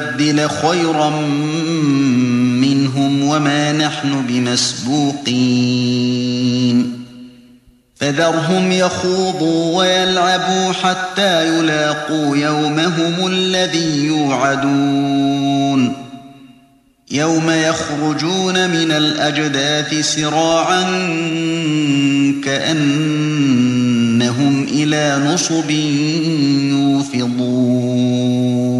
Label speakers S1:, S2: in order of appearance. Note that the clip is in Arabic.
S1: نبدل خيرا منهم وما نحن بمسبوقين. فذرهم يخوضوا ويلعبوا حتى يلاقوا يومهم الذي يوعدون. يوم يخرجون من الأجداث سراعا كأنهم إلى نصب يوفضون.